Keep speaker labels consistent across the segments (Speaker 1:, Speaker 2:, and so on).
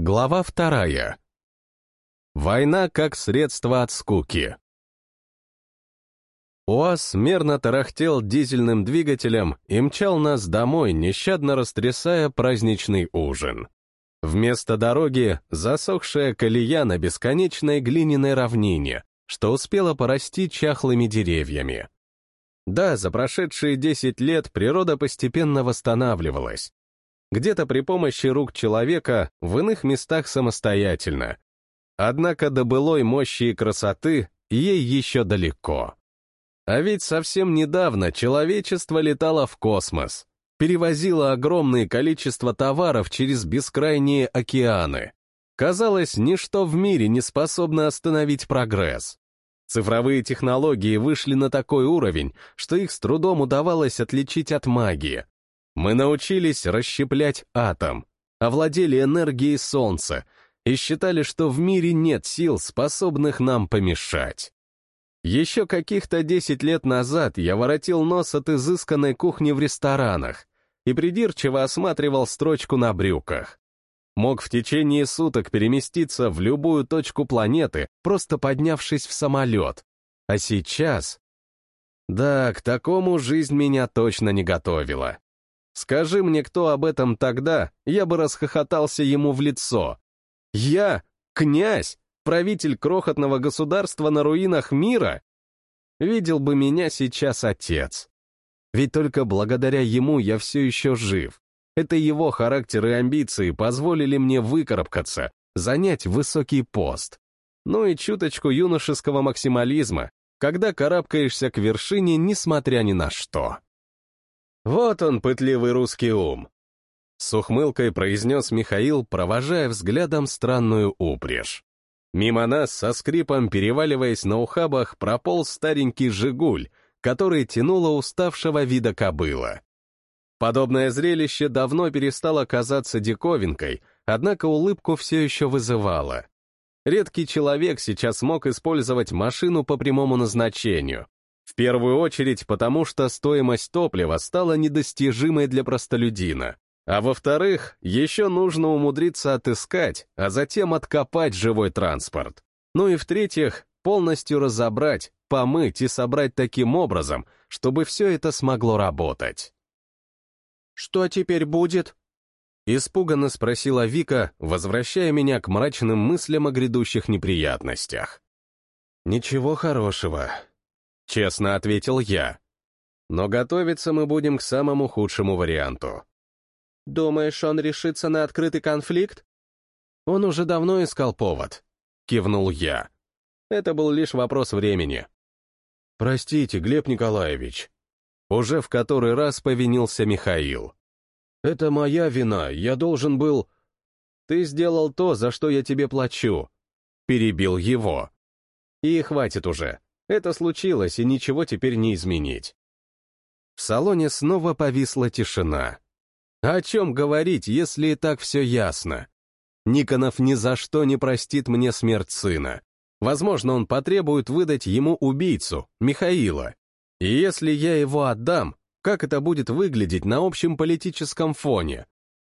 Speaker 1: Глава вторая. Война как средство от скуки. УАЗ мерно тарахтел дизельным двигателем и мчал нас домой, нещадно растрясая праздничный ужин. Вместо дороги — засохшая колея на бесконечной глиняной равнине, что успела порасти чахлыми деревьями. Да, за прошедшие 10 лет природа постепенно восстанавливалась, где-то при помощи рук человека, в иных местах самостоятельно. Однако до былой мощи и красоты ей еще далеко. А ведь совсем недавно человечество летало в космос, перевозило огромное количество товаров через бескрайние океаны. Казалось, ничто в мире не способно остановить прогресс. Цифровые технологии вышли на такой уровень, что их с трудом удавалось отличить от магии, мы научились расщеплять атом, овладели энергией Солнца и считали, что в мире нет сил, способных нам помешать. Еще каких-то 10 лет назад я воротил нос от изысканной кухни в ресторанах и придирчиво осматривал строчку на брюках. Мог в течение суток переместиться в любую точку планеты, просто поднявшись в самолет. А сейчас... Да, к такому жизнь меня точно не готовила. Скажи мне, кто об этом тогда, я бы расхохотался ему в лицо. Я, князь, правитель крохотного государства на руинах мира? Видел бы меня сейчас отец. Ведь только благодаря ему я все еще жив. Это его характер и амбиции позволили мне выкарабкаться, занять высокий пост. Ну и чуточку юношеского максимализма, когда карабкаешься к вершине, несмотря ни на что. Вот он, пытливый русский ум. С ухмылкой произнес Михаил, провожая взглядом странную упряжь. Мимо нас, со скрипом переваливаясь на ухабах, прополз старенький «Жигуль», который тянуло уставшего вида кобыла. Подобное зрелище давно перестало казаться диковинкой, однако улыбку все еще вызывало. Редкий человек сейчас мог использовать машину по прямому назначению, в первую очередь потому, что стоимость топлива стала недостижимой для простолюдина. А во-вторых, еще нужно умудриться отыскать, а затем откопать живой транспорт. Ну и в-третьих, полностью разобрать, помыть и собрать таким образом, чтобы все это смогло работать.
Speaker 2: «Что теперь будет?»
Speaker 1: Испуганно спросила Вика, возвращая меня к мрачным мыслям о грядущих неприятностях. «Ничего хорошего», Честно ответил я. Но готовиться мы будем к самому худшему варианту.
Speaker 2: Думаешь, он решится на открытый конфликт?
Speaker 1: Он уже давно искал повод. Кивнул я. Это был лишь вопрос времени. Простите, Глеб Николаевич. Уже в который раз повинился Михаил. Это моя вина, я должен был... Ты сделал то, за что я тебе плачу. Перебил его. И хватит уже. Это случилось, и ничего теперь не изменить. В салоне снова повисла тишина. О чем говорить, если и так все ясно? Никонов ни за что не простит мне смерть сына. Возможно, он потребует выдать ему убийцу, Михаила. И если я его отдам, как это будет выглядеть на общем политическом фоне?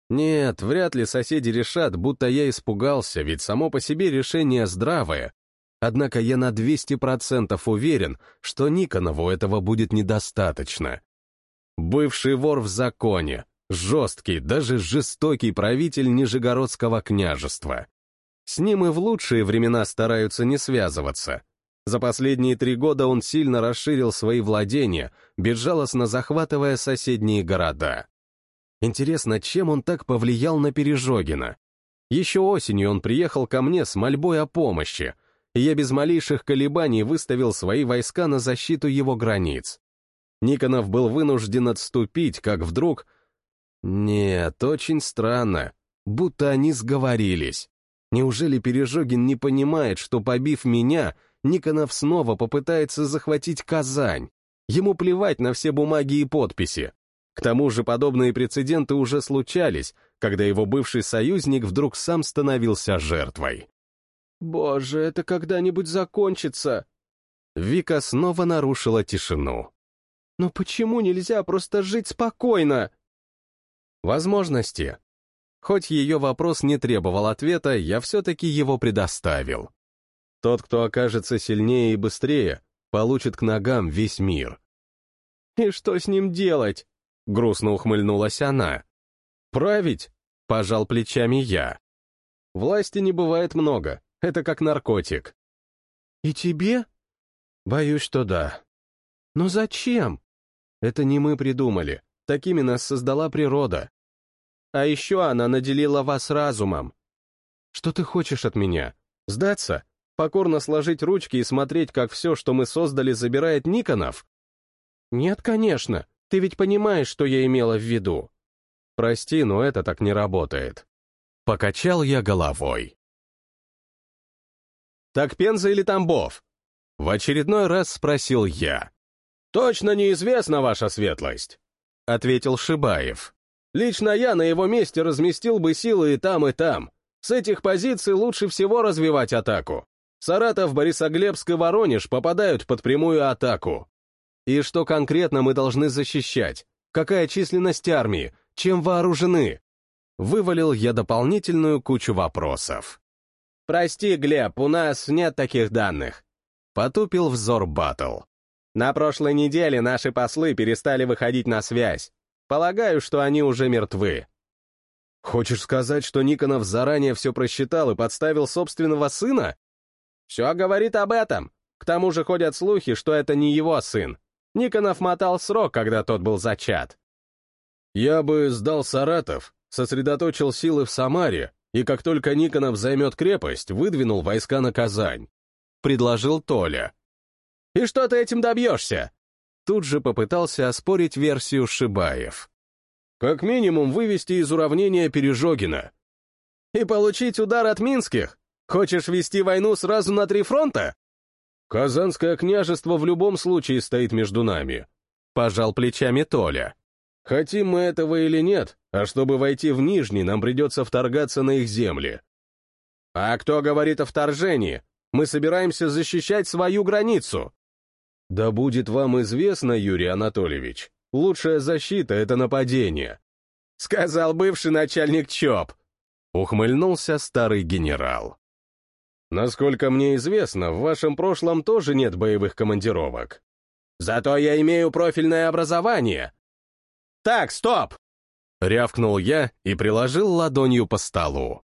Speaker 1: Нет, вряд ли соседи решат, будто я испугался, ведь само по себе решение здравое, Однако я на 200% уверен, что Никонову этого будет недостаточно. Бывший вор в законе, жесткий, даже жестокий правитель Нижегородского княжества. С ним и в лучшие времена стараются не связываться. За последние три года он сильно расширил свои владения, безжалостно захватывая соседние города. Интересно, чем он так повлиял на Пережогина? Еще осенью он приехал ко мне с мольбой о помощи, и я без малейших колебаний выставил свои войска на защиту его границ. Никонов был вынужден отступить, как вдруг... Нет, очень странно, будто они сговорились. Неужели Пережогин не понимает, что, побив меня, Никонов снова попытается захватить Казань? Ему плевать на все бумаги и подписи. К тому же подобные прецеденты уже случались, когда его бывший союзник вдруг сам становился жертвой.
Speaker 2: «Боже, это когда-нибудь закончится!»
Speaker 1: Вика снова нарушила тишину.
Speaker 2: «Но почему нельзя просто жить спокойно?»
Speaker 1: Возможности. Хоть ее вопрос не требовал ответа, я все-таки его предоставил. Тот, кто окажется сильнее и быстрее, получит к ногам весь мир.
Speaker 2: «И что с ним делать?» — грустно ухмыльнулась она.
Speaker 1: «Править?» — пожал плечами я. «Власти не бывает много, это как наркотик».
Speaker 2: «И тебе?»
Speaker 1: «Боюсь, что да».
Speaker 2: «Но зачем?»
Speaker 1: «Это не мы придумали, такими нас создала природа.
Speaker 2: А еще она наделила вас разумом.
Speaker 1: Что ты хочешь от меня? Сдаться? Покорно сложить ручки и смотреть, как все, что мы создали, забирает Никонов?
Speaker 2: Нет, конечно. Ты ведь понимаешь, что я имела в виду.
Speaker 1: Прости, но это так не работает. Покачал я головой. «Так Пенза или Тамбов?» В очередной раз спросил я. «Точно неизвестно, ваша светлость», — ответил Шибаев. Лично я на его месте разместил бы силы и там, и там. С этих позиций лучше всего развивать атаку. Саратов, Борисоглебск и Воронеж попадают под прямую атаку. И что конкретно мы должны защищать? Какая численность армии? Чем вооружены? Вывалил я дополнительную кучу вопросов.
Speaker 2: «Прости, Глеб, у нас нет таких данных», —
Speaker 1: потупил взор Баттл.
Speaker 2: «На прошлой неделе наши послы перестали выходить на связь. Полагаю, что они уже мертвы.
Speaker 1: Хочешь сказать, что Никонов заранее все просчитал и подставил собственного сына?
Speaker 2: Все говорит об этом. К тому же ходят слухи, что это не его сын. Никонов мотал срок, когда тот был зачат.
Speaker 1: Я бы сдал Саратов, сосредоточил силы в Самаре, и как только Никонов займет крепость, выдвинул войска на Казань. Предложил Толя.
Speaker 2: «И что ты этим добьешься?»
Speaker 1: Тут же попытался оспорить версию Шибаев. Как минимум вывести из уравнения Пережогина.
Speaker 2: И получить удар от Минских? Хочешь вести войну сразу на три фронта?
Speaker 1: Казанское княжество в любом случае стоит между нами. Пожал плечами Толя. Хотим мы этого или нет, а чтобы войти в Нижний, нам придется вторгаться на их земли.
Speaker 2: А кто говорит о вторжении? Мы собираемся защищать свою границу.
Speaker 1: Да будет вам известно, Юрий Анатольевич, лучшая защита — это нападение.
Speaker 2: Сказал бывший начальник ЧОП.
Speaker 1: Ухмыльнулся старый генерал. Насколько мне известно, в вашем прошлом тоже нет боевых командировок.
Speaker 2: Зато я имею профильное образование. Так, стоп!
Speaker 1: Рявкнул я и приложил ладонью по столу.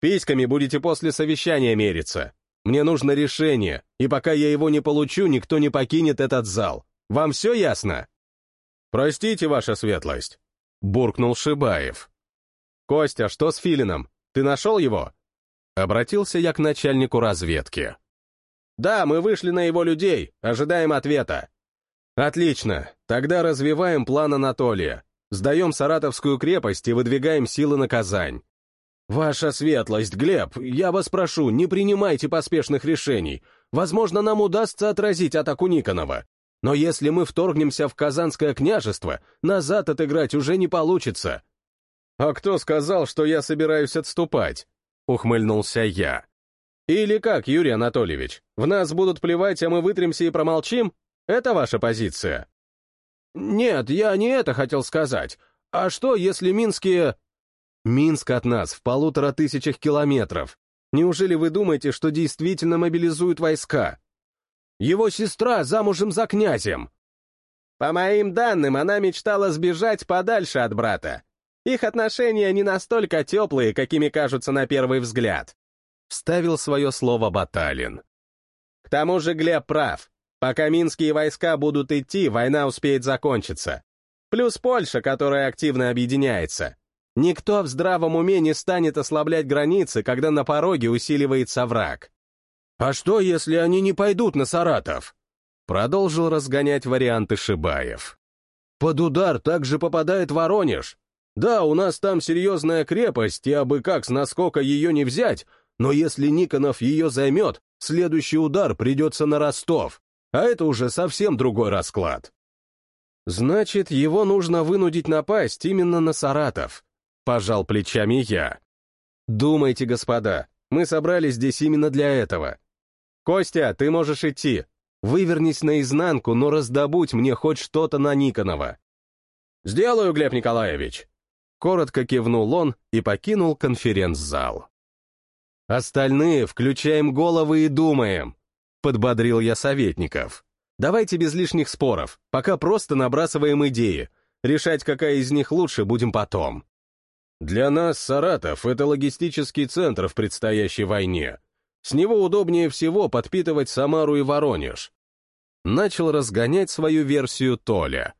Speaker 1: Письками будете после совещания мериться. Мне нужно решение, и пока я его не получу, никто не покинет этот зал. Вам все ясно?» «Простите, ваша светлость», — буркнул Шибаев. «Костя, что с Филином? Ты нашел его?» Обратился я к начальнику разведки.
Speaker 2: «Да, мы вышли на его людей, ожидаем ответа».
Speaker 1: «Отлично, тогда развиваем план Анатолия. Сдаем Саратовскую крепость и выдвигаем силы на Казань. «Ваша светлость, Глеб, я вас прошу, не принимайте поспешных решений. Возможно, нам удастся отразить атаку Никонова. Но если мы вторгнемся в Казанское княжество, назад отыграть уже не получится». «А кто сказал, что я собираюсь отступать?» — ухмыльнулся я. «Или как, Юрий Анатольевич, в нас будут плевать, а мы вытремся и промолчим? Это ваша позиция?»
Speaker 2: «Нет, я не это хотел сказать. А что, если минские...»
Speaker 1: Минск от нас в полутора тысячах километров. Неужели вы думаете, что действительно мобилизуют войска? Его сестра замужем за князем.
Speaker 2: По моим данным, она мечтала сбежать подальше от брата. Их отношения не настолько теплые, какими кажутся на первый взгляд.
Speaker 1: Вставил свое слово Баталин.
Speaker 2: К тому же Глеб прав. Пока минские войска будут идти, война успеет закончиться. Плюс Польша, которая активно объединяется. Никто в здравом уме не станет ослаблять границы, когда на пороге усиливается враг.
Speaker 1: «А что, если они не пойдут на Саратов?» Продолжил разгонять варианты Шибаев. «Под удар также попадает Воронеж. Да, у нас там серьезная крепость, и абы как с наскока ее не взять, но если Никонов ее займет, следующий удар придется на Ростов, а это уже совсем другой расклад». Значит, его нужно вынудить напасть именно на Саратов. Пожал плечами я. Думайте, господа, мы собрались здесь именно для этого. Костя, ты можешь идти. Вывернись наизнанку, но раздобудь мне хоть что-то на Никонова. Сделаю, Глеб Николаевич. Коротко кивнул он и покинул конференц-зал. «Остальные включаем головы и думаем», — подбодрил я советников. «Давайте без лишних споров, пока просто набрасываем идеи. Решать, какая из них лучше, будем потом». «Для нас Саратов — это логистический центр в предстоящей войне. С него удобнее всего подпитывать Самару и Воронеж». Начал разгонять свою версию Толя.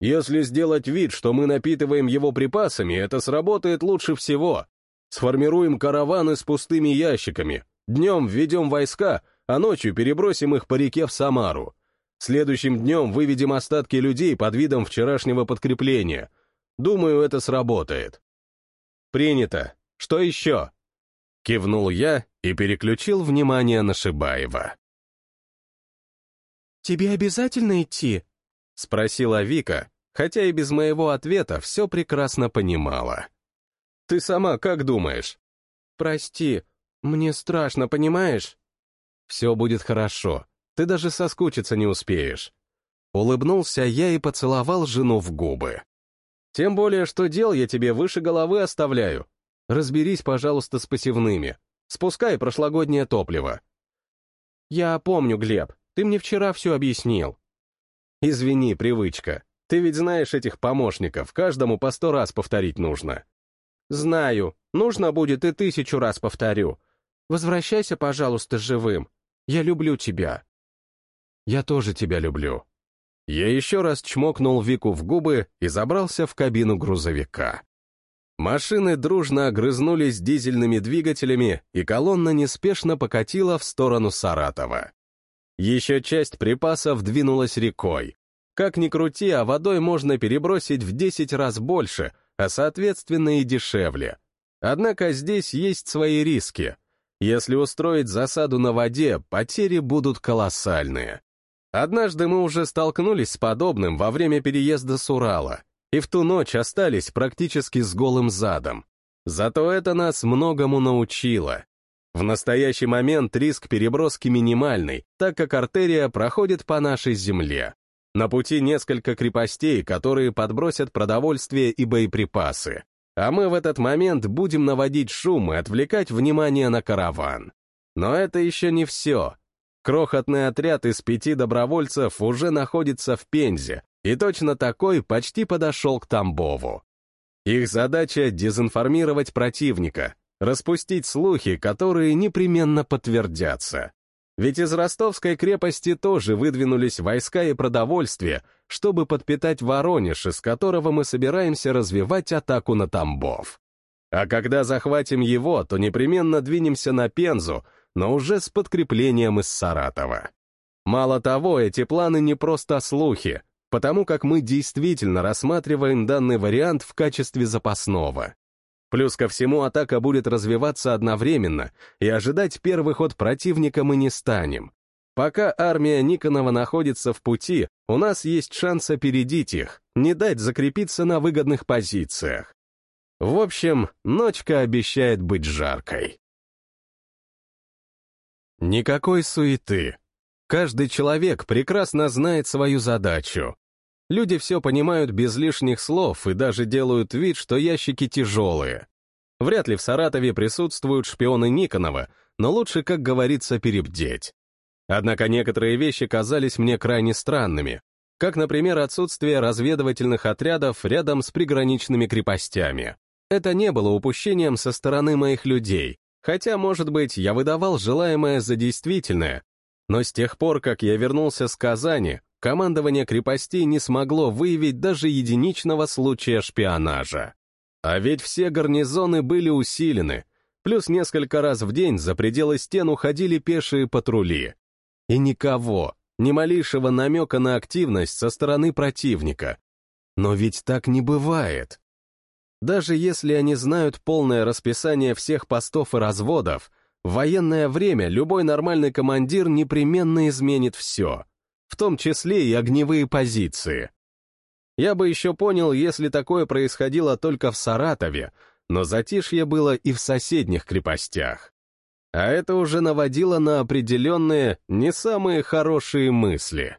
Speaker 1: Если сделать вид, что мы напитываем его припасами, это сработает лучше всего. Сформируем караваны с пустыми ящиками, днем введем войска, а ночью перебросим их по реке в Самару. Следующим днем выведем остатки людей под видом вчерашнего подкрепления. Думаю, это сработает. Принято. Что еще? Кивнул я и переключил внимание на Шибаева.
Speaker 3: «Тебе обязательно идти?»
Speaker 1: — спросила Вика, хотя и без моего ответа все прекрасно понимала. «Ты сама как думаешь?»
Speaker 3: «Прости, мне страшно, понимаешь?»
Speaker 1: «Все будет хорошо, ты даже соскучиться не успеешь». Улыбнулся я и поцеловал жену в губы. «Тем более, что дел я тебе выше головы оставляю. Разберись, пожалуйста, с посевными. Спускай прошлогоднее топливо».
Speaker 3: «Я помню, Глеб, ты мне вчера все объяснил».
Speaker 1: Извини, привычка. Ты ведь знаешь этих помощников, каждому по сто раз повторить нужно.
Speaker 3: Знаю, нужно будет и тысячу раз повторю. Возвращайся, пожалуйста, живым. Я люблю тебя.
Speaker 1: Я тоже тебя люблю. Я еще раз чмокнул Вику в губы и забрался в кабину грузовика. Машины дружно огрызнулись дизельными двигателями, и колонна неспешно покатила в сторону Саратова. Еще часть припасов двинулась рекой. Как ни крути, а водой можно перебросить в 10 раз больше, а соответственно и дешевле. Однако здесь есть свои риски. Если устроить засаду на воде, потери будут колоссальные. Однажды мы уже столкнулись с подобным во время переезда с Урала, и в ту ночь остались практически с голым задом. Зато это нас многому научило. В настоящий момент риск переброски минимальный, так как артерия проходит по нашей земле. На пути несколько крепостей, которые подбросят продовольствие и боеприпасы. А мы в этот момент будем наводить шум и отвлекать внимание на караван. Но это еще не все. Крохотный отряд из пяти добровольцев уже находится в Пензе, и точно такой почти подошел к Тамбову. Их задача — дезинформировать противника, распустить слухи, которые непременно подтвердятся. Ведь из ростовской крепости тоже выдвинулись войска и продовольствие, чтобы подпитать Воронеж, из которого мы собираемся развивать атаку на Тамбов. А когда захватим его, то непременно двинемся на Пензу, но уже с подкреплением из Саратова. Мало того, эти планы не просто слухи, потому как мы действительно рассматриваем данный вариант в качестве запасного. Плюс ко всему атака будет развиваться одновременно, и ожидать первый ход противника мы не станем. Пока армия Никонова находится в пути, у нас есть шанс опередить их, не дать закрепиться на выгодных позициях. В общем, ночка обещает быть жаркой. Никакой суеты. Каждый человек прекрасно знает свою задачу. Люди все понимают без лишних слов и даже делают вид, что ящики тяжелые. Вряд ли в Саратове присутствуют шпионы Никонова, но лучше, как говорится, перебдеть. Однако некоторые вещи казались мне крайне странными, как, например, отсутствие разведывательных отрядов рядом с приграничными крепостями. Это не было упущением со стороны моих людей, хотя, может быть, я выдавал желаемое за действительное, но с тех пор, как я вернулся с Казани, командование крепостей не смогло выявить даже единичного случая шпионажа. А ведь все гарнизоны были усилены, плюс несколько раз в день за пределы стен уходили пешие патрули. И никого, ни малейшего намека на активность со стороны противника. Но ведь так не бывает. Даже если они знают полное расписание всех постов и разводов, в военное время любой нормальный командир непременно изменит все в том числе и огневые позиции. Я бы еще понял, если такое происходило только в Саратове, но затишье было и в соседних крепостях. А это уже наводило на определенные, не самые хорошие мысли.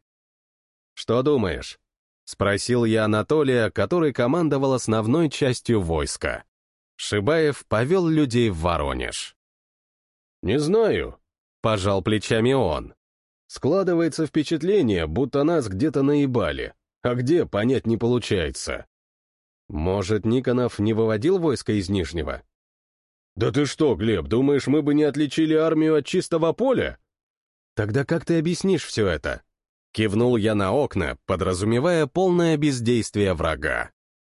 Speaker 1: «Что думаешь?» — Спросил я Анатолия, который командовал основной частью войска. Шибаев повел людей в Воронеж.
Speaker 2: «Не знаю», — пожал плечами он. «Складывается впечатление, будто нас где-то наебали, а где, понять не получается».
Speaker 1: «Может, Никонов не выводил войско из Нижнего?»
Speaker 2: «Да ты что, Глеб, думаешь, мы бы не отличили армию от чистого поля?»
Speaker 1: «Тогда как ты объяснишь все это?» Кивнул я на окна, подразумевая полное бездействие врага.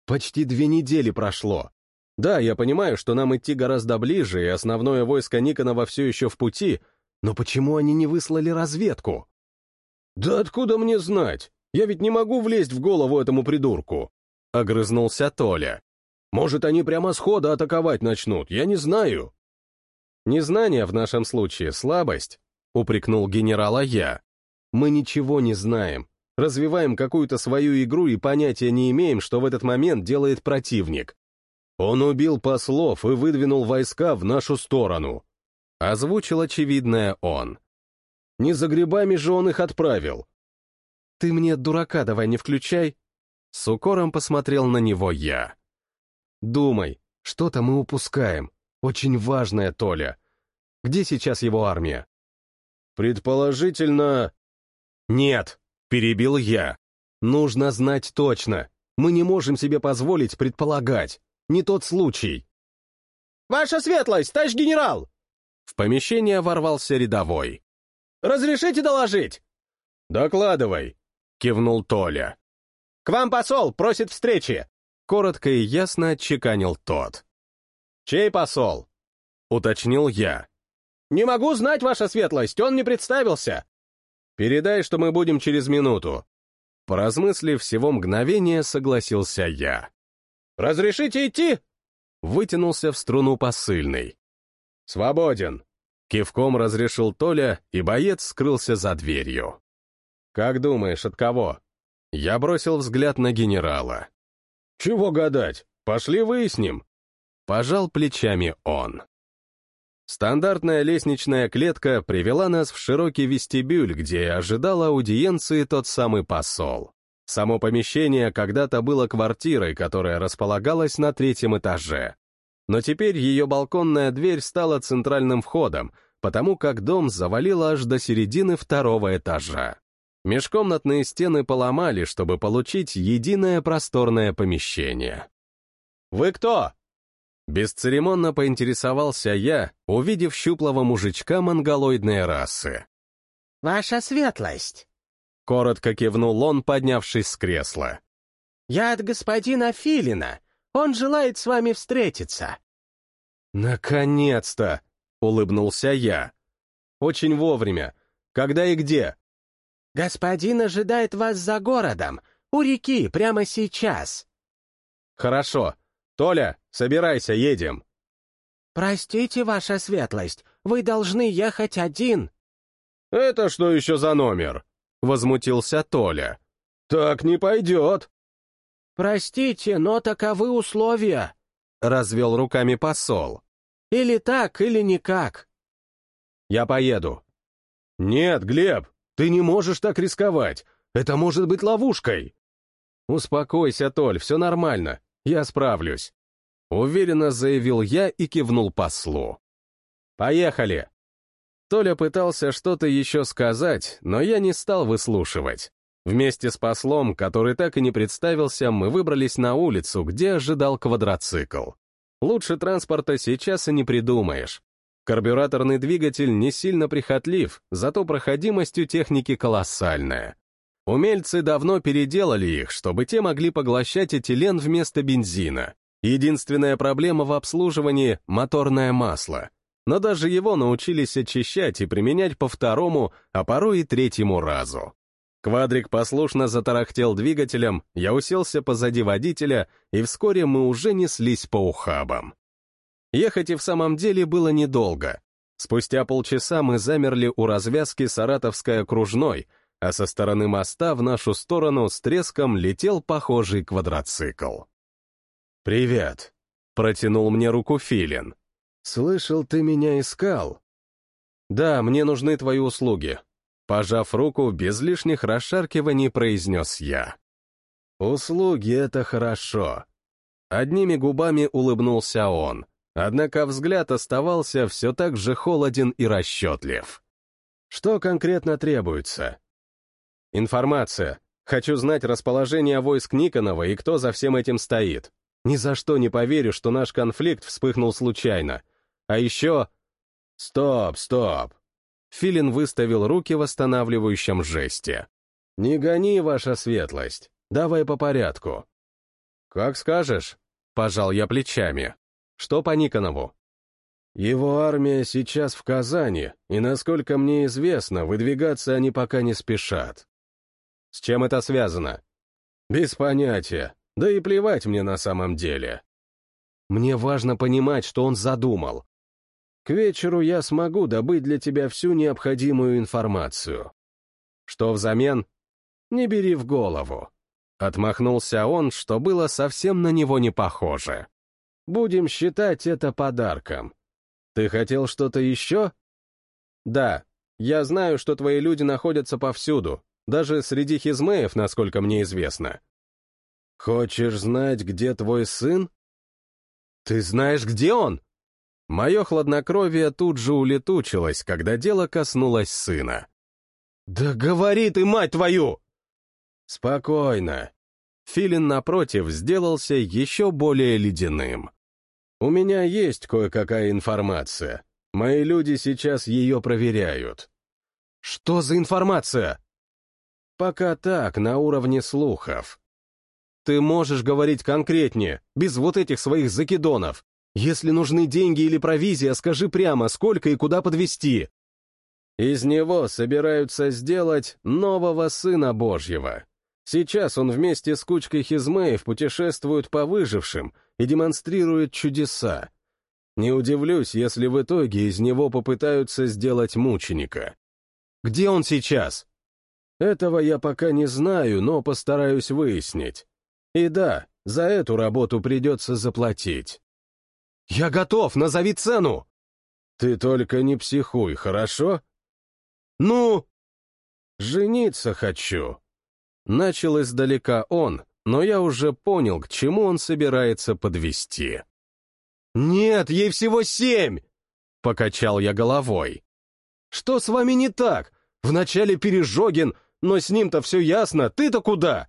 Speaker 1: Почти две недели прошло. Да, я понимаю, что нам идти гораздо ближе, и основное войско Никонова все еще в пути, но почему они не выслали разведку?
Speaker 2: Да откуда мне знать? Я ведь не могу влезть в голову этому придурку. Огрызнулся Толя. Может, они прямо схода атаковать начнут, я не знаю.
Speaker 1: Незнание в нашем случае — слабость, — упрекнул генерала я. Мы ничего не знаем, развиваем какую-то свою игру и понятия не имеем, что в этот момент делает противник.
Speaker 2: Он убил послов и выдвинул войска в нашу сторону.
Speaker 1: Озвучил очевидное он.
Speaker 2: Не за грибами же он их отправил.
Speaker 1: Ты мне дурака давай не включай. С укором посмотрел на него я. Думай, что-то мы упускаем. Очень важное, Толя. Где сейчас его армия?
Speaker 2: Предположительно...
Speaker 1: «Нет», — перебил я. «Нужно знать точно. Мы не можем себе позволить предполагать. Не тот случай».
Speaker 4: «Ваша светлость, товарищ генерал!»
Speaker 1: В помещение ворвался рядовой.
Speaker 4: «Разрешите доложить?»
Speaker 2: «Докладывай», — кивнул Толя.
Speaker 4: «К вам посол, просит встречи!»
Speaker 1: Коротко и ясно отчеканил тот.
Speaker 4: «Чей посол?»
Speaker 1: — уточнил я.
Speaker 4: «Не могу знать, ваша светлость, он не представился!»
Speaker 1: Передай, что мы будем через минуту. Поразмыслив всего мгновение, согласился я.
Speaker 4: «Разрешите идти?»
Speaker 1: Вытянулся в струну посыльный.
Speaker 2: «Свободен!»
Speaker 1: Кивком разрешил Толя, и боец скрылся за дверью. «Как думаешь, от кого?» Я бросил взгляд на генерала.
Speaker 2: «Чего гадать? Пошли выясним!»
Speaker 1: Пожал плечами он. Стандартная лестничная клетка привела нас в широкий вестибюль, где ожидал аудиенции тот самый посол. Само помещение когда-то было квартирой, которая располагалась на третьем этаже. Но теперь ее балконная дверь стала центральным входом, потому как дом завалило аж до середины второго этажа. Межкомнатные стены поломали, чтобы получить единое просторное помещение.
Speaker 4: «Вы кто?»
Speaker 1: Бесцеремонно поинтересовался я, увидев щуплого мужичка монголоидной расы.
Speaker 5: «Ваша светлость!»
Speaker 1: Коротко кивнул он, поднявшись с кресла.
Speaker 5: «Я от господина Филина. Он желает с вами встретиться».
Speaker 1: «Наконец-то!» — улыбнулся я. «Очень вовремя. Когда и где?»
Speaker 5: «Господин ожидает вас за городом, у реки, прямо сейчас».
Speaker 1: «Хорошо. Толя, собирайся, едем.
Speaker 5: Простите, ваша светлость, вы должны ехать один.
Speaker 2: Это что еще за номер?
Speaker 1: Возмутился Толя.
Speaker 2: Так не пойдет.
Speaker 5: Простите, но таковы условия.
Speaker 1: Развел руками посол.
Speaker 5: Или так, или никак.
Speaker 1: Я поеду.
Speaker 2: Нет, Глеб, ты не можешь так рисковать. Это может быть ловушкой.
Speaker 1: Успокойся, Толь, все нормально. Я справлюсь. Уверенно заявил я и кивнул послу. Поехали. Толя пытался что-то еще сказать, но я не стал выслушивать. Вместе с послом, который так и не представился, мы выбрались на улицу, где ожидал квадроцикл. Лучше транспорта сейчас и не придумаешь. Карбюраторный двигатель не сильно прихотлив, зато проходимость у техники колоссальная. Умельцы давно переделали их, чтобы те могли поглощать этилен вместо бензина. Единственная проблема в обслуживании — моторное масло. Но даже его научились очищать и применять по второму, а порой и третьему разу. Квадрик послушно затарахтел двигателем, я уселся позади водителя, и вскоре мы уже неслись по ухабам. Ехать и в самом деле было недолго. Спустя полчаса мы замерли у развязки Саратовской окружной — а со стороны моста в нашу сторону с треском летел похожий квадроцикл.
Speaker 2: «Привет», — протянул мне руку Филин. «Слышал, ты меня искал?»
Speaker 1: «Да, мне нужны твои услуги», — пожав руку, без лишних расшаркиваний произнес я. услуги — это хорошо. Одними губами улыбнулся он, однако взгляд оставался все так же холоден и расчетлив. Что конкретно требуется? Информация. Хочу знать расположение войск Никонова и кто за всем этим стоит. Ни за что не поверю, что наш конфликт вспыхнул случайно. А еще... Стоп, стоп. Филин выставил руки в восстанавливающем жесте. «Не гони, ваша светлость. Давай по порядку». «Как скажешь», — пожал я плечами. «Что по Никонову?» «Его армия сейчас в Казани, и, насколько мне известно, выдвигаться они пока не спешат». «С чем это связано?» «Без понятия. Да и плевать мне на самом деле». «Мне важно понимать, что он задумал. К вечеру я смогу добыть для тебя всю необходимую информацию». «Что взамен?» «Не бери в голову». Отмахнулся он, что было совсем на него не похоже. «Будем считать это подарком. Ты хотел что-то еще?» «Да, я знаю, что твои люди находятся повсюду, даже среди хизмеев, насколько мне известно». «Хочешь знать, где твой сын?» «Ты знаешь, где он?» Мое хладнокровие тут же улетучилось, когда дело коснулось сына. «Да говори ты, мать твою!» «Спокойно». Филин, напротив, сделался еще более ледяным. У меня есть кое-какая информация. Мои люди сейчас ее проверяют. Что за информация? Пока так, на уровне слухов. Ты можешь говорить конкретнее, без вот этих своих закидонов. Если нужны деньги или провизия, скажи прямо, сколько и куда подвести. Из него собираются сделать нового сына Божьего. Сейчас он вместе с кучкой хизмеев путешествует по выжившим и демонстрирует чудеса. Не удивлюсь, если в итоге из него попытаются сделать мученика. Где он сейчас? Этого я пока не знаю, но постараюсь выяснить. И да, за эту работу придется заплатить. «Я готов, назови цену!» «Ты только не психуй, хорошо?» «Ну?» «Жениться хочу», Начал издалека он, но я уже понял, к чему он собирается подвести. «Нет, ей всего семь!» — покачал я головой. «Что с вами не так? Вначале Пережогин, но с ним-то все ясно, ты-то куда?»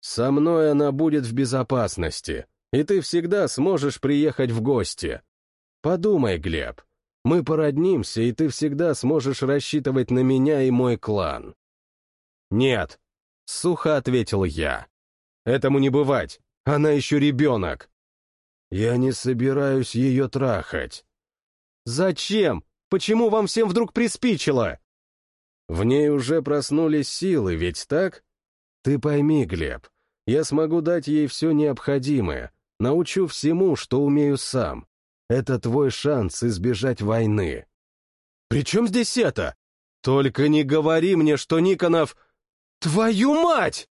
Speaker 1: «Со мной она будет в безопасности, и ты всегда сможешь приехать в гости. Подумай, Глеб, мы породнимся, и ты всегда сможешь рассчитывать на меня и мой клан». «Нет», Сухо ответил я. Этому не бывать. Она еще ребенок. Я не собираюсь ее трахать. Зачем? Почему вам всем вдруг приспичило? В ней уже проснулись силы, ведь так? Ты пойми, Глеб, я смогу дать ей все необходимое, научу всему, что умею сам. Это твой шанс избежать войны. При чем здесь это? Только не говори мне, что Никонов... «Твою мать!»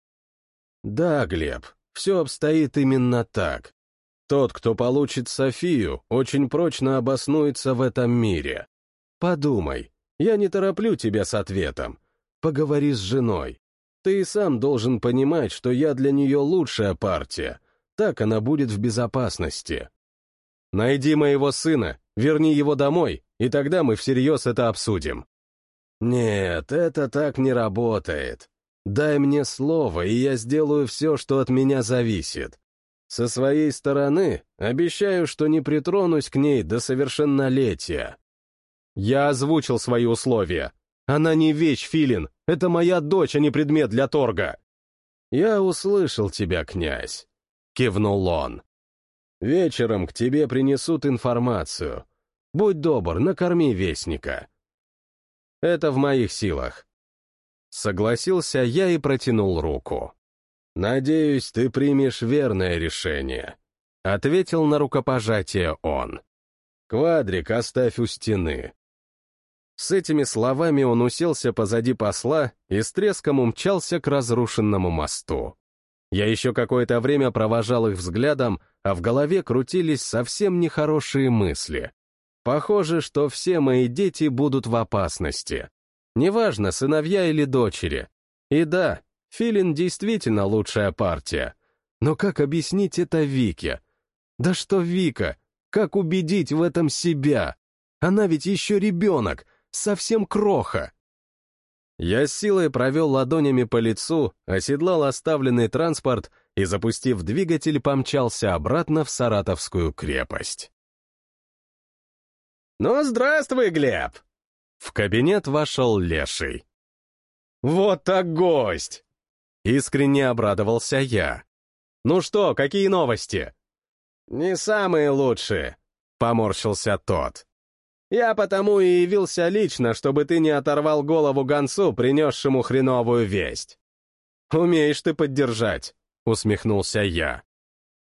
Speaker 1: Да, Глеб, все обстоит именно так. Тот, кто получит Софию, очень прочно обоснуется в этом мире. Подумай, я не тороплю тебя с ответом. Поговори с женой. Ты и сам должен понимать, что я для нее лучшая партия. Так она будет в безопасности. Найди моего сына, верни его домой, и тогда мы всерьез это обсудим. Нет, это так не работает. Дай мне слово, и я сделаю все, что от меня зависит. Со своей стороны обещаю, что не притронусь к ней до совершеннолетия. Я озвучил свои условия. Она не вещь, Филин, это моя дочь, а не предмет для торга. Я услышал тебя, князь, — кивнул он. Вечером к тебе принесут информацию. Будь добр, накорми вестника. Это в моих силах. Согласился я и протянул руку. «Надеюсь, ты примешь верное решение», — ответил на рукопожатие он. «Квадрик оставь у стены». С этими словами он уселся позади посла и с треском умчался к разрушенному мосту. Я еще какое-то время провожал их взглядом, а в голове крутились совсем нехорошие мысли. Похоже, что все мои дети будут в опасности. Неважно, сыновья или дочери. И да, Филин действительно лучшая партия. Но как объяснить это Вике? Да что Вика? Как убедить в этом себя? Она ведь еще ребенок, совсем кроха. Я силой провел ладонями по лицу, оседлал оставленный транспорт и, запустив двигатель, помчался обратно в Саратовскую крепость.
Speaker 2: «Ну, здравствуй, Глеб!»
Speaker 1: В кабинет вошел Леший.
Speaker 2: «Вот так гость!»
Speaker 1: Искренне обрадовался я. «Ну что, какие новости?»
Speaker 2: «Не самые лучшие», — поморщился тот.
Speaker 1: «Я потому и явился лично, чтобы ты не оторвал голову гонцу, принесшему хреновую весть». «Умеешь ты поддержать», — усмехнулся я.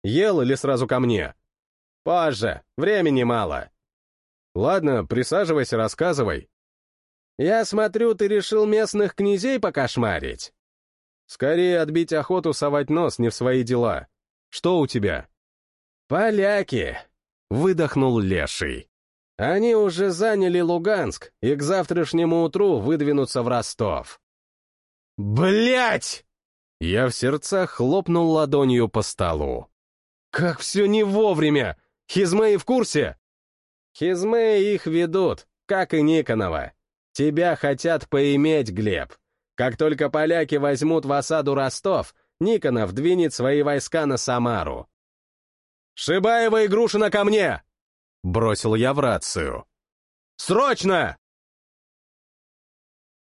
Speaker 1: «Ел или сразу ко мне?»
Speaker 2: «Позже, времени мало».
Speaker 1: «Ладно, присаживайся, рассказывай».
Speaker 2: «Я смотрю, ты решил местных князей покошмарить?»
Speaker 1: Скорее отбить охоту совать нос не в свои дела. Что у тебя?
Speaker 2: Поляки, выдохнул Леший. Они уже заняли Луганск и к завтрашнему утру выдвинутся в Ростов. Блять!
Speaker 1: Я в сердцах хлопнул ладонью по столу.
Speaker 2: Как все не вовремя! Хизмеи в курсе? Хизмеи их ведут, как и Никонова. Тебя хотят поиметь, Глеб. Как только поляки возьмут в осаду Ростов, Никонов двинет свои войска на Самару. «Шибаева и Грушина ко мне!» — бросил я в рацию. «Срочно!»